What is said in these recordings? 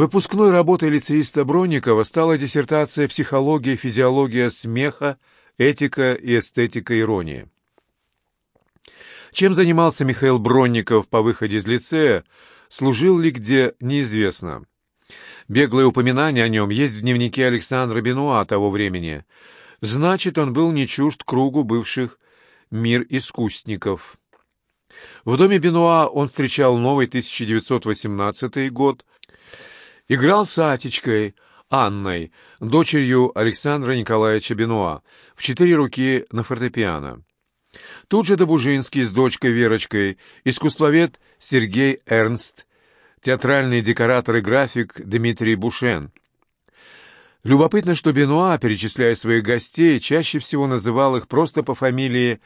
Выпускной работой лицеиста Бронникова стала диссертация «Психология и физиология смеха, этика и эстетика иронии». Чем занимался Михаил Бронников по выходе из лицея, служил ли где, неизвестно. Беглое упоминание о нем есть в дневнике Александра Бенуа того времени. Значит, он был не чужд кругу бывших мир искусников. В доме Бенуа он встречал новый 1918 год, играл с Атечкой, Анной, дочерью Александра Николаевича Бенуа, в четыре руки на фортепиано. Тут же Добужинский с дочкой Верочкой, искусствовед Сергей Эрнст, театральный декоратор и график Дмитрий Бушен. Любопытно, что Бенуа, перечисляя своих гостей, чаще всего называл их просто по фамилии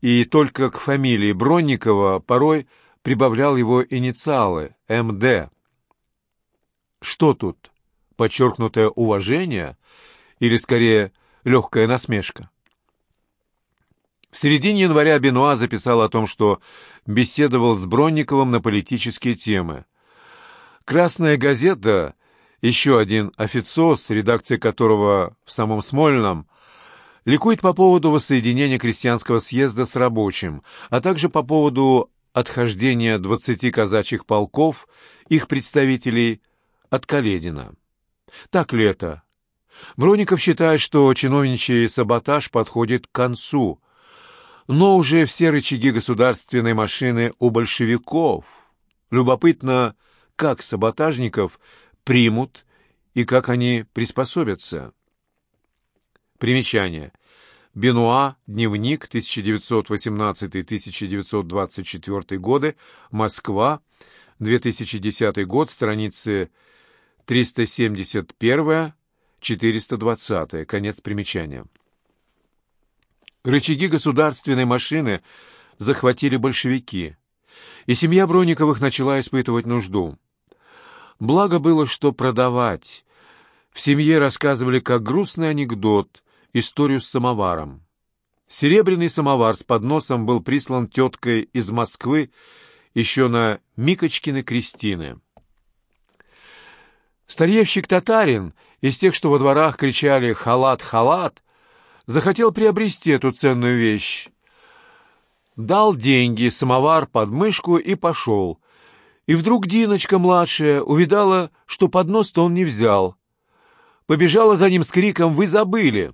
и только к фамилии Бронникова порой прибавлял его инициалы МД. Что тут? Подчеркнутое уважение или, скорее, легкая насмешка? В середине января Бенуа записал о том, что беседовал с Бронниковым на политические темы. «Красная газета», еще один официоз, редакция которого в самом Смольном, ликует по поводу воссоединения крестьянского съезда с рабочим, а также по поводу отхождения двадцати казачьих полков, их представителей, от Каледина. Так ли это? Броников считает, что чиновничий саботаж подходит к концу, но уже все рычаги государственной машины у большевиков. Любопытно, как саботажников примут и как они приспособятся. Примечание. Бенуа, дневник, 1918-1924 годы, Москва, 2010 год, страницы 371-420, конец примечания. Рычаги государственной машины захватили большевики, и семья Бронниковых начала испытывать нужду. Благо было, что продавать. В семье рассказывали как грустный анекдот, историю с самоваром. Серебряный самовар с подносом был прислан теткой из Москвы еще на Микочкины крестины. Старьевщик-татарин, из тех, что во дворах кричали «халат, халат», захотел приобрести эту ценную вещь. Дал деньги, самовар под мышку и пошел. И вдруг Диночка младшая увидала, что поднос-то он не взял. Побежала за ним с криком «Вы забыли!».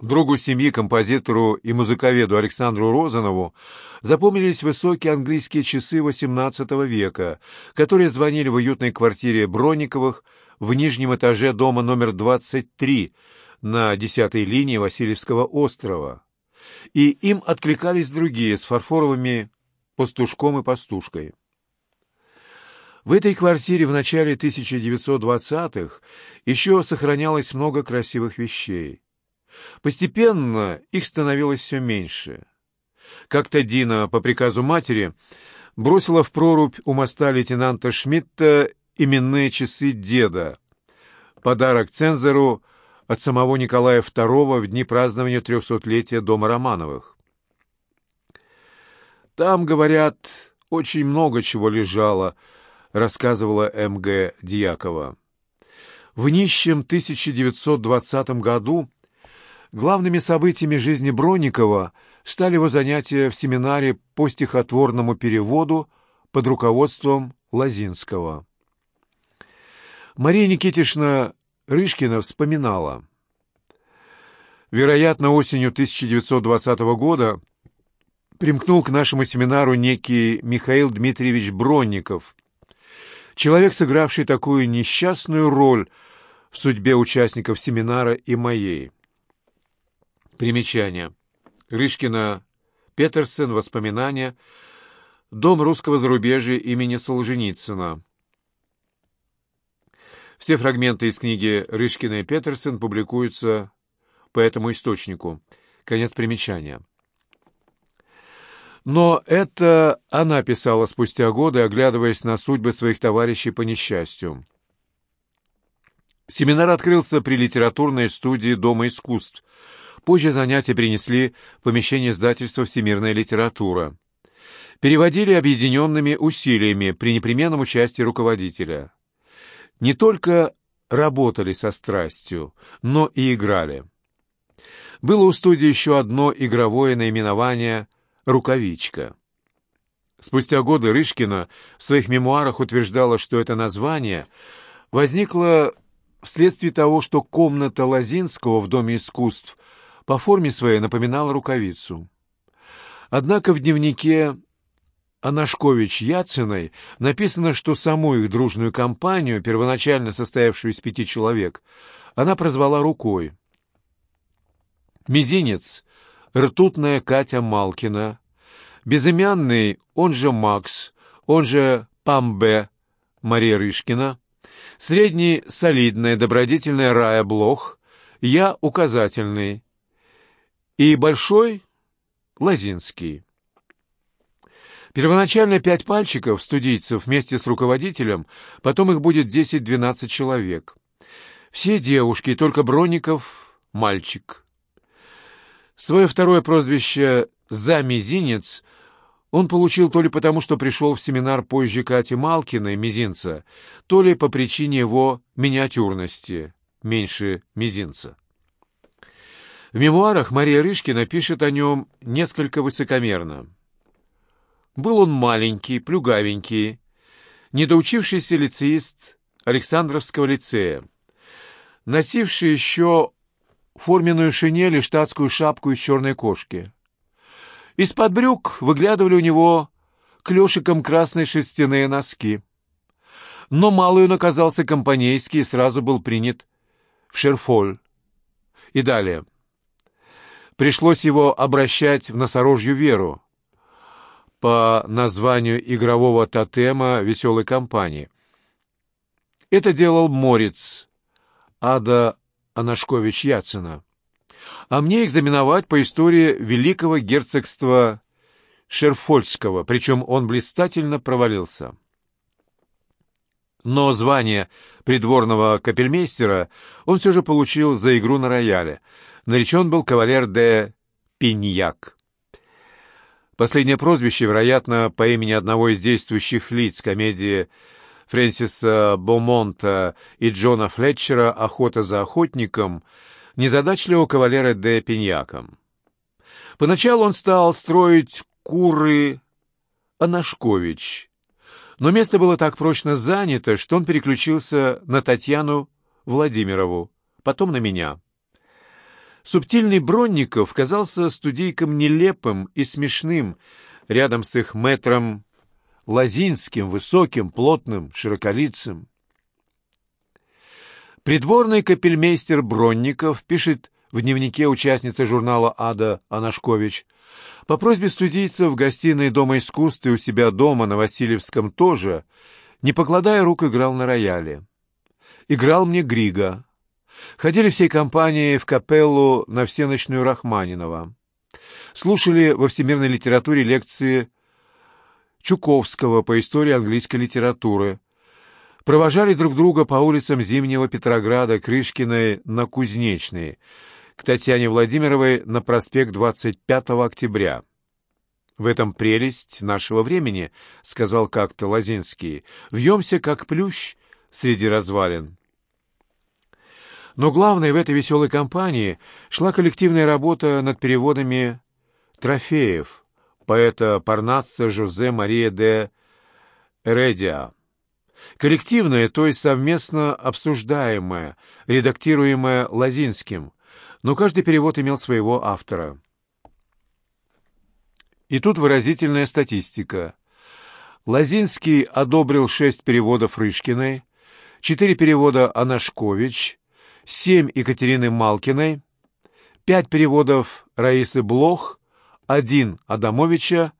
Другу семьи, композитору и музыковеду Александру Розанову запомнились высокие английские часы XVIII века, которые звонили в уютной квартире Бронниковых в нижнем этаже дома номер 23 на 10-й линии Васильевского острова. И им откликались другие с фарфоровыми пастушком и пастушкой. В этой квартире в начале 1920-х еще сохранялось много красивых вещей. Постепенно их становилось все меньше. Как-то Дина, по приказу матери, бросила в прорубь у моста лейтенанта Шмидта именные часы деда, подарок цензору от самого Николая II в дни празднования трехсотлетия дома Романовых. Там, говорят, очень много чего лежало, рассказывала М.Г. Дьякова. В нищем 1920 году главными событиями жизни Бронникова стали его занятия в семинаре по стихотворному переводу под руководством Лазинского. Мария Никитишна Рышкина вспоминала. Вероятно, осенью 1920 года примкнул к нашему семинару некий Михаил Дмитриевич Бронников, человек, сыгравший такую несчастную роль в судьбе участников семинара и моей. Примечание. Рышкина, Петерсен, воспоминания, Дом русского зарубежья имени Солженицына. Все фрагменты из книги Рышкина и Петерсен публикуются по этому источнику. Конец примечания. Но это она писала спустя годы, оглядываясь на судьбы своих товарищей по несчастью. Семинар открылся при литературной студии Дома искусств. Позже занятия принесли в помещение издательства «Всемирная литература». переводили объединенными усилиями при непременном участии руководителя. Не только работали со страстью, но и играли. Было у студии еще одно игровое наименование «Рукавичка». Спустя годы Рышкина в своих мемуарах утверждала, что это название возникло вследствие того, что комната Лозинского в Доме искусств по форме своей напоминала рукавицу. Однако в дневнике Анашкович-Яциной написано, что саму их дружную компанию, первоначально состоявшую из пяти человек, она прозвала рукой. Мизинец, ртутная Катя Малкина, безымянный, он же Макс, он же Памбе, Мария Рышкина, средний, солидная, добродетельная Рая Блох, я указательный и большой Лазинский. Первоначально пять пальчиков студийцев вместе с руководителем, потом их будет 10-12 человек. Все девушки, только Бронников — мальчик. Свое второе прозвище «За мизинец» он получил то ли потому, что пришел в семинар позже Кати Малкиной, мизинца, то ли по причине его миниатюрности, меньше мизинца. В мемуарах Мария Рышкина пишет о нем несколько высокомерно. Был он маленький, плюгавенький, недоучившийся лицеист Александровского лицея, носивший еще форменную шинель и штатскую шапку из черной кошки. Из-под брюк выглядывали у него клешиком красные шерстяные носки. Но малый он оказался компанейский и сразу был принят в шерфоль. И далее. Пришлось его обращать в носорожью веру по названию игрового тотема веселой компании. Это делал Морец, Ада Анашкович-Яцина. А мне экзаменовать по истории великого герцогства Шерфольского, причем он блистательно провалился. Но звание придворного капельмейстера он все же получил за игру на рояле. Наречен был кавалер де Пиньяк. Последнее прозвище, вероятно, по имени одного из действующих лиц комедии Фрэнсиса Бомонта и Джона Флетчера «Охота за охотником» незадачливого кавалера де Пиньяком. Поначалу он стал строить куры Анашкович, но место было так прочно занято, что он переключился на Татьяну Владимирову, потом на меня. Субтильный Бронников казался студийкам нелепым и смешным рядом с их мэтром Лазинским, высоким, плотным, широколицым. Придворный капельмейстер Бронников пишет в дневнике участницы журнала «Ада» Анашкович. По просьбе студийцев в гостиной Дома искусств и у себя дома на Васильевском тоже, не покладая рук, играл на рояле. Играл мне Грига. Ходили всей компанией в капеллу на всеночную Рахманинова. Слушали во всемирной литературе лекции Чуковского по истории английской литературы. Провожали друг друга по улицам Зимнего Петрограда, Крышкиной на Кузнечной, к Татьяне Владимировой на проспект 25 октября. «В этом прелесть нашего времени», — сказал как-то Лозинский. «Вьемся, как плющ среди развалин». Но главное в этой веселой компании шла коллективная работа над переводами трофеев поэта Парнасса Жозе Мария де Редиа. Коллективное, то есть совместно обсуждаемое, редактируемое Лазинским, но каждый перевод имел своего автора. И тут выразительная статистика. Лазинский одобрил шесть переводов Рышкиной, четыре перевода Анашкович, семь Екатерины Малкиной, пять переводов Раисы Блох, один Адамовича,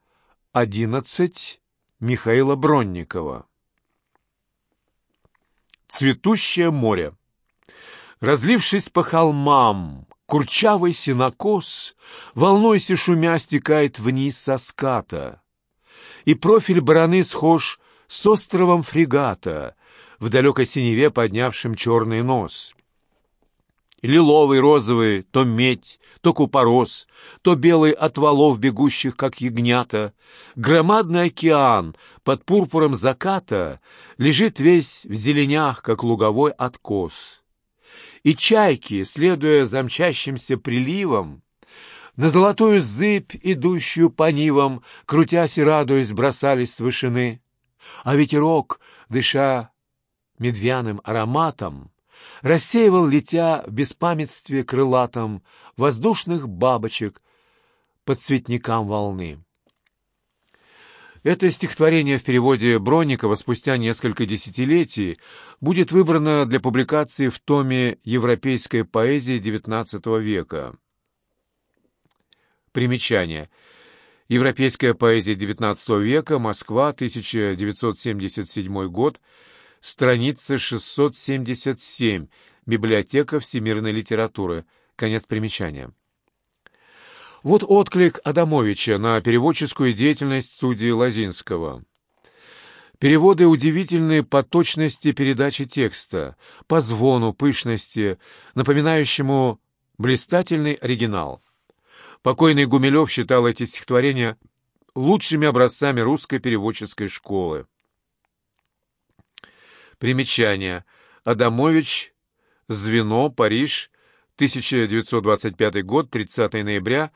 одиннадцать Михаила Бронникова. Цветущее море. Разлившись по холмам, курчавый синокос, волнойся шумя, стекает вниз со ската. И профиль бараны схож с островом фрегата, в далекой синеве поднявшим черный нос. лиловый, розовый, то медь, то купорос, то белый от валов, бегущих, как ягнята. Громадный океан под пурпуром заката лежит весь в зеленях, как луговой откос. И чайки, следуя за мчащимся приливом, на золотую зыбь, идущую по нивам, крутясь и радуясь, бросались с вышины. А ветерок, дыша медвяным ароматом, рассеивал, летя в беспамятстве крылатом, воздушных бабочек под цветникам волны. Это стихотворение в переводе Бронникова спустя несколько десятилетий будет выбрано для публикации в томе «Европейская поэзия XIX века». Примечание. Европейская поэзия XIX века, Москва, 1977 год, страница 677, Библиотека всемирной литературы. Конец примечания. Вот отклик Адамовича на переводческую деятельность студии Лазинского. Переводы удивительные по точности передачи текста, по звону, пышности, напоминающему блистательный оригинал. Покойный Гумилев считал эти стихотворения лучшими образцами русской переводческой школы. Примечание. Адамович, Звено, Париж, 1925 год, 30 ноября,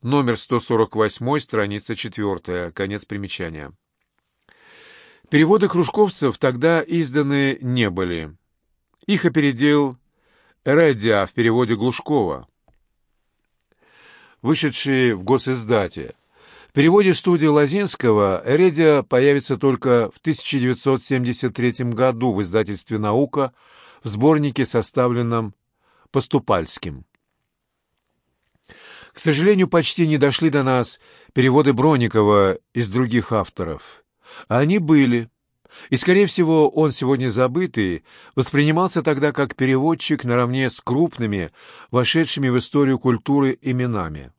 номер 148, страница 4, конец примечания. Переводы кружковцев тогда изданы не были. Их опередил Эредиа в переводе Глушкова, вышедший в госиздате. В переводе студии Лазинского Эредия появится только в 1973 году в издательстве «Наука» в сборнике, составленном Поступальским. К сожалению, почти не дошли до нас переводы Броникова из других авторов. А они были. И, скорее всего, он сегодня забытый, воспринимался тогда как переводчик наравне с крупными, вошедшими в историю культуры именами.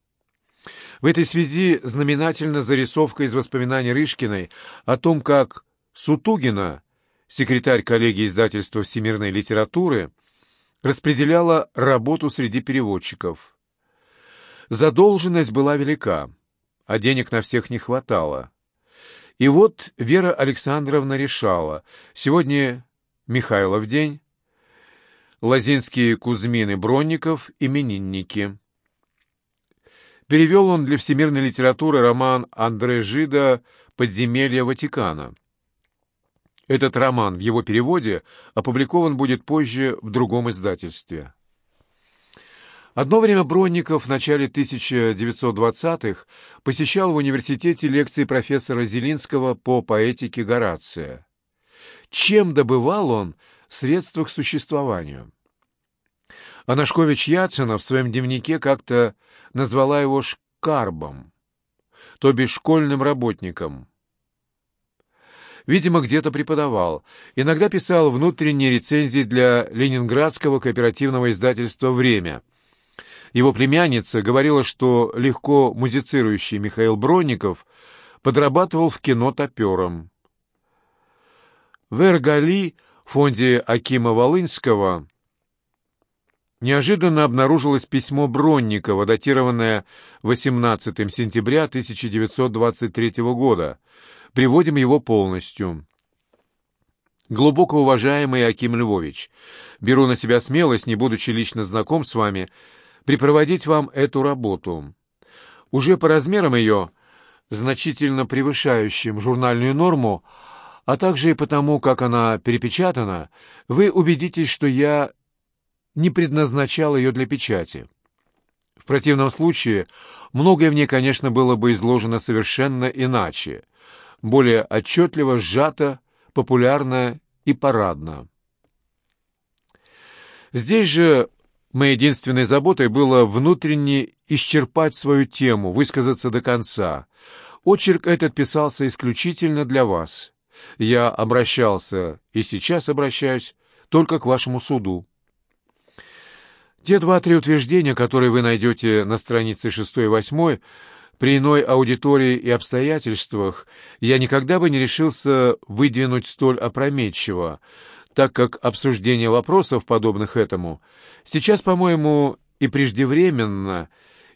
В этой связи знаменательна зарисовка из воспоминаний Рышкиной о том, как Сутугина, секретарь коллегии издательства всемирной литературы, распределяла работу среди переводчиков. Задолженность была велика, а денег на всех не хватало. И вот Вера Александровна решала, сегодня Михайлов день, Лазинские Кузьмин и Бронников – именинники. Перевел он для всемирной литературы роман Андре Жида «Подземелье Ватикана». Этот роман в его переводе опубликован будет позже в другом издательстве. Одно время Бронников в начале 1920-х посещал в университете лекции профессора Зелинского по поэтике Горация. Чем добывал он средства к существованию? Анашкович Яцина в своем дневнике как-то назвала его «шкарбом», то бишь школьным работником. Видимо, где-то преподавал. Иногда писал внутренние рецензии для ленинградского кооперативного издательства «Время». Его племянница говорила, что легко музицирующий Михаил Бронников подрабатывал в кино топером. В Эргали, фонде Акима Волынского, неожиданно обнаружилось письмо Бронникова, датированное 18 сентября 1923 года. Приводим его полностью. «Глубоко уважаемый Аким Львович, беру на себя смелость, не будучи лично знаком с вами, припроводить вам эту работу. Уже по размерам ее, значительно превышающим журнальную норму, а также и потому, как она перепечатана, вы убедитесь, что я не предназначал ее для печати. В противном случае многое в ней, конечно, было бы изложено совершенно иначе, более отчетливо, сжато, популярно и парадно. Здесь же моей единственной заботой было внутренне исчерпать свою тему, высказаться до конца. Очерк этот писался исключительно для вас. Я обращался и сейчас обращаюсь только к вашему суду. Те два-три утверждения, которые вы найдете на странице 6 и 8, при иной аудитории и обстоятельствах я никогда бы не решился выдвинуть столь опрометчиво, так как обсуждение вопросов, подобных этому, сейчас, по-моему, и преждевременно,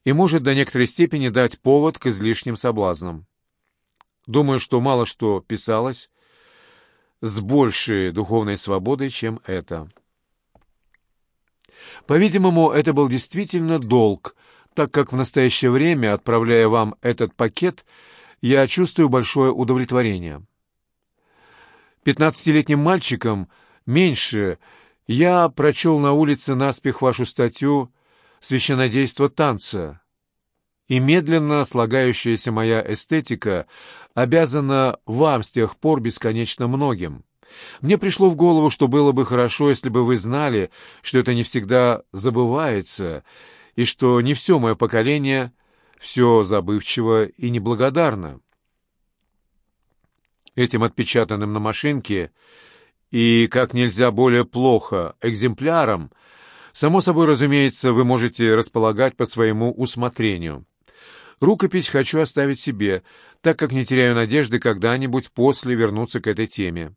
и может до некоторой степени дать повод к излишним соблазнам. Думаю, что мало что писалось с большей духовной свободой, чем это. По-видимому, это был действительно долг, так как в настоящее время, отправляя вам этот пакет, я чувствую большое удовлетворение. Пятнадцатилетним мальчиком меньше я прочел на улице наспех вашу статью «Священнодейство танца», и медленно слагающаяся моя эстетика обязана вам с тех пор бесконечно многим. Мне пришло в голову, что было бы хорошо, если бы вы знали, что это не всегда забывается, и что не все мое поколение все забывчиво и неблагодарно. Этим отпечатанным на машинке и как нельзя более плохо экземпляром, само собой разумеется, вы можете располагать по своему усмотрению. Рукопись хочу оставить себе, так как не теряю надежды когда-нибудь после вернуться к этой теме.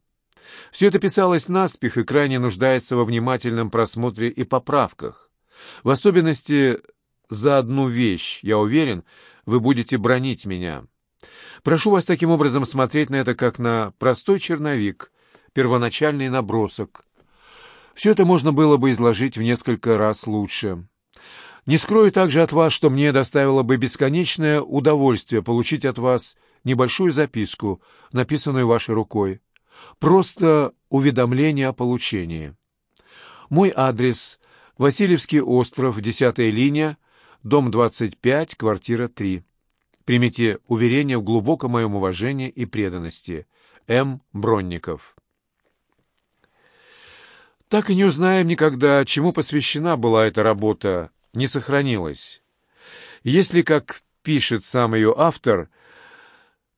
Все это писалось наспех и крайне нуждается во внимательном просмотре и поправках. В особенности за одну вещь, я уверен, вы будете бронить меня. Прошу вас таким образом смотреть на это как на простой черновик, первоначальный набросок. Все это можно было бы изложить в несколько раз лучше. Не скрою также от вас, что мне доставило бы бесконечное удовольствие получить от вас небольшую записку, написанную вашей рукой. Просто уведомление о получении. Мой адрес – Васильевский остров, 10 линия, дом 25, квартира 3. Примите уверение в глубоком моем уважении и преданности. М. Бронников. Так и не узнаем никогда, чему посвящена была эта работа, не сохранилась. Если, как пишет сам ее автор,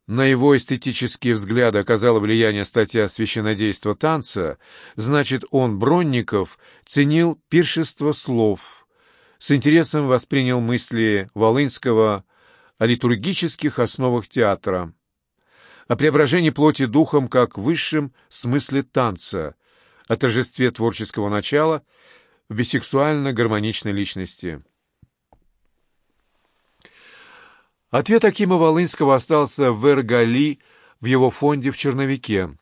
на его эстетические взгляды оказало влияние статья «Священнодейство танца», значит, он, Бронников, ценил пиршество слов, с интересом воспринял мысли Волынского о литургических основах театра, о преображении плоти духом как высшем смысле танца, о торжестве творческого начала в бисексуально-гармоничной личности. Ответ Акима Волынского остался в Эргали в его фонде в черновике.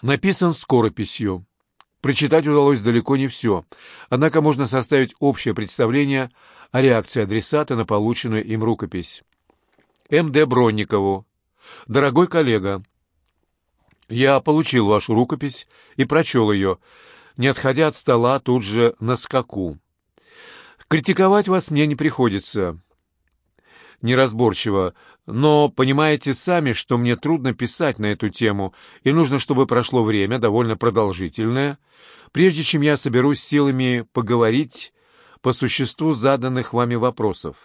Написан скорописью. Прочитать удалось далеко не все, однако можно составить общее представление о реакции адресата на полученную им рукопись. М.Д. Бронникову. «Дорогой коллега, я получил вашу рукопись и прочел ее, не отходя от стола тут же на скаку. Критиковать вас мне не приходится неразборчиво, но понимаете сами, что мне трудно писать на эту тему, и нужно, чтобы прошло время, довольно продолжительное, прежде чем я соберусь силами поговорить по существу заданных вами вопросов.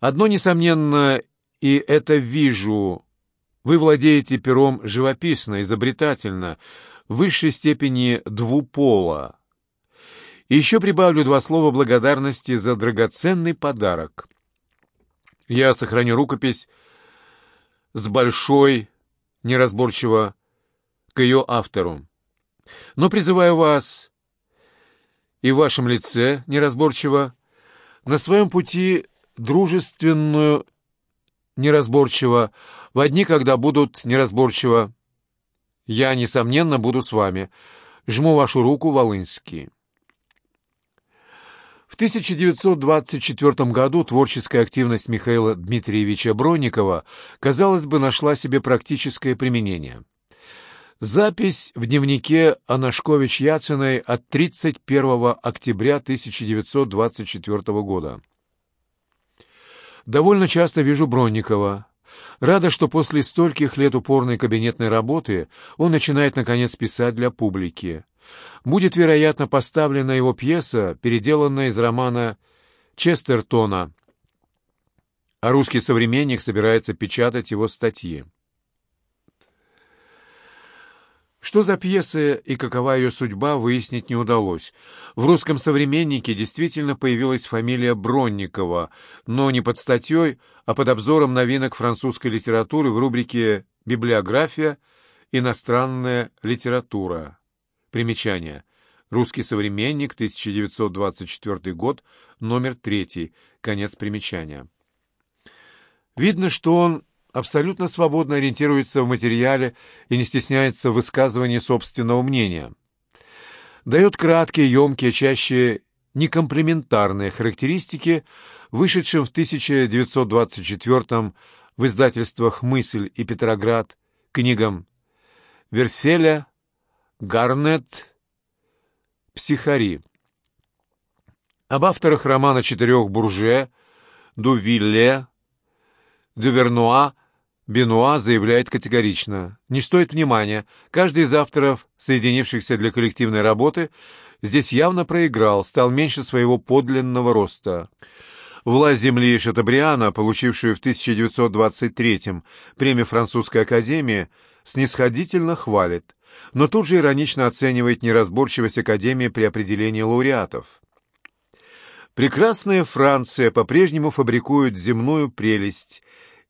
Одно, несомненно, и это вижу, вы владеете пером живописно, изобретательно, в высшей степени двупола. И еще прибавлю два слова благодарности за драгоценный подарок. Я сохраню рукопись с большой, неразборчиво, к ее автору. Но призываю вас и в вашем лице, неразборчиво, на своем пути дружественную, неразборчиво, в одни, когда будут неразборчиво. Я, несомненно, буду с вами. Жму вашу руку, Волынский. В 1924 году творческая активность Михаила Дмитриевича Бронникова, казалось бы, нашла себе практическое применение. Запись в дневнике Анашкович-Яциной от 31 октября 1924 года. Довольно часто вижу Бронникова. Рада, что после стольких лет упорной кабинетной работы он начинает, наконец, писать для публики будет, вероятно, поставлена его пьеса, переделанная из романа Честертона, а русский современник собирается печатать его статьи. Что за пьеса и какова ее судьба, выяснить не удалось. В русском «Современнике» действительно появилась фамилия Бронникова, но не под статьей, а под обзором новинок французской литературы в рубрике «Библиография» Иностранная литература. Примечание. Русский современник, 1924 год, номер 3, конец примечания. Видно, что он абсолютно свободно ориентируется в материале и не стесняется в высказывании собственного мнения. Дает краткие, емкие, чаще некомплементарные характеристики, вышедшим в 1924 в издательствах «Мысль» и «Петроград» книгам Верфеля, Гарнет, Психари. Об авторах романа «Четырех бурже», Дувилле, Дювернуа, Бенуа заявляет категорично. Не стоит внимания, каждый из авторов, соединившихся для коллективной работы, здесь явно проиграл, стал меньше своего подлинного роста. Власть земли Шатабриана, получившую в 1923-м премию Французской академии, снисходительно хвалит, но тут же иронично оценивает неразборчивость Академии при определении лауреатов. Прекрасная Франция по-прежнему фабрикует земную прелесть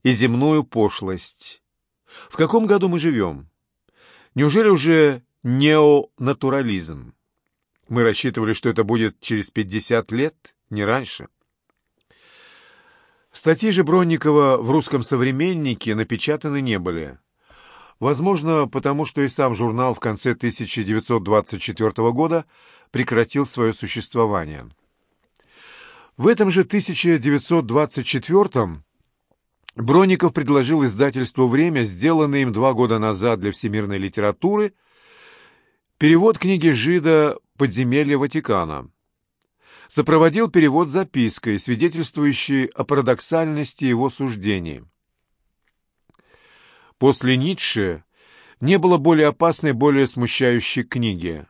и земную пошлость. В каком году мы живем? Неужели уже неонатурализм? Мы рассчитывали, что это будет через 50 лет, не раньше. Статьи же Бронникова в «Русском современнике» напечатаны не были. Возможно, потому что и сам журнал в конце 1924 года прекратил свое существование. В этом же 1924 Бронников предложил издательству «Время», сделанный им два года назад для всемирной литературы, перевод книги Жида «Подземелье Ватикана». Сопроводил перевод запиской, свидетельствующей о парадоксальности его суждений. После Ницше не было более опасной, более смущающей книги.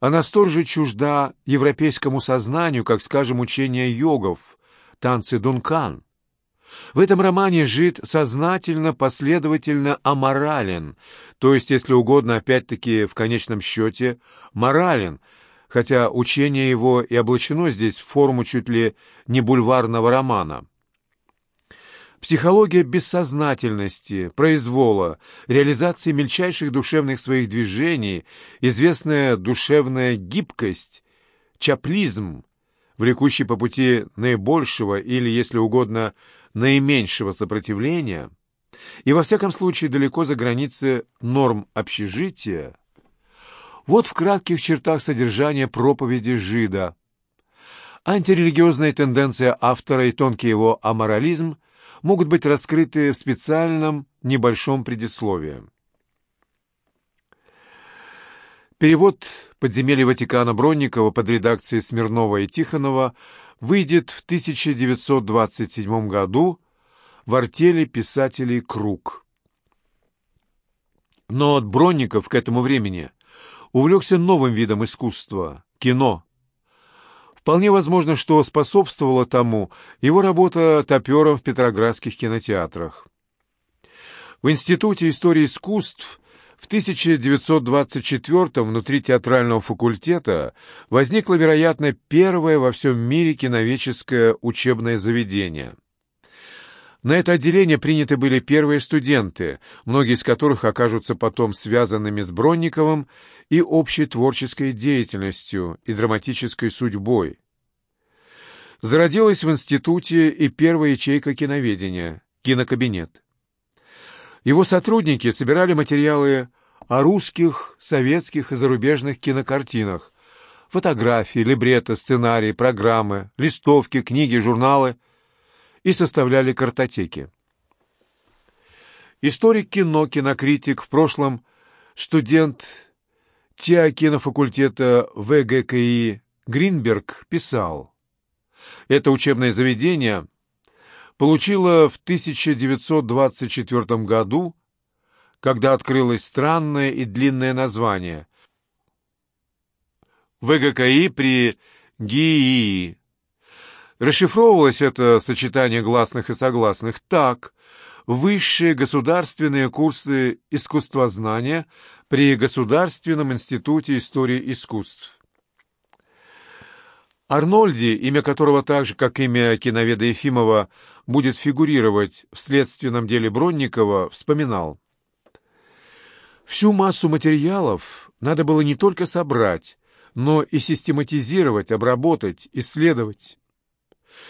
Она столь же чужда европейскому сознанию, как, скажем, учение йогов, танцы Дункан. В этом романе жид сознательно, последовательно аморален, то есть, если угодно, опять-таки, в конечном счете, морален, хотя учение его и облачено здесь в форму чуть ли не бульварного романа. Психология бессознательности, произвола, реализации мельчайших душевных своих движений, известная душевная гибкость, чаплизм, влекущий по пути наибольшего или, если угодно, наименьшего сопротивления, и во всяком случае далеко за границы норм общежития, вот в кратких чертах содержания проповеди Жида. Антирелигиозная тенденция автора и тонкий его аморализм – могут быть раскрыты в специальном небольшом предисловии. Перевод «Подземелья Ватикана» Бронникова под редакцией Смирнова и Тихонова выйдет в 1927 году в артели писателей «Круг». Но Бронников к этому времени увлекся новым видом искусства – кино – Вполне возможно, что способствовала тому его работа топером в петроградских кинотеатрах. В Институте истории искусств в 1924 внутри театрального факультета возникло, вероятно, первое во всем мире киноведческое учебное заведение. На это отделение приняты были первые студенты, многие из которых окажутся потом связанными с Бронниковым и общей творческой деятельностью и драматической судьбой. Зародилась в институте и первая ячейка киноведения – кинокабинет. Его сотрудники собирали материалы о русских, советских и зарубежных кинокартинах, фотографии, либретто, сценарии, программы, листовки, книги, журналы и составляли картотеки. Историк кино, кинокритик, в прошлом студент ТИА кинофакультета ВГКИ Гринберг писал Это учебное заведение получило в 1924 году, когда открылось странное и длинное название ВГКИ при ГИИ. Расшифровывалось это сочетание гласных и согласных так – высшие государственные курсы искусствознания при Государственном институте истории искусств. Арнольди, имя которого так же, как имя киноведа Ефимова, будет фигурировать в следственном деле Бронникова, вспоминал. Всю массу материалов надо было не только собрать, но и систематизировать, обработать, исследовать.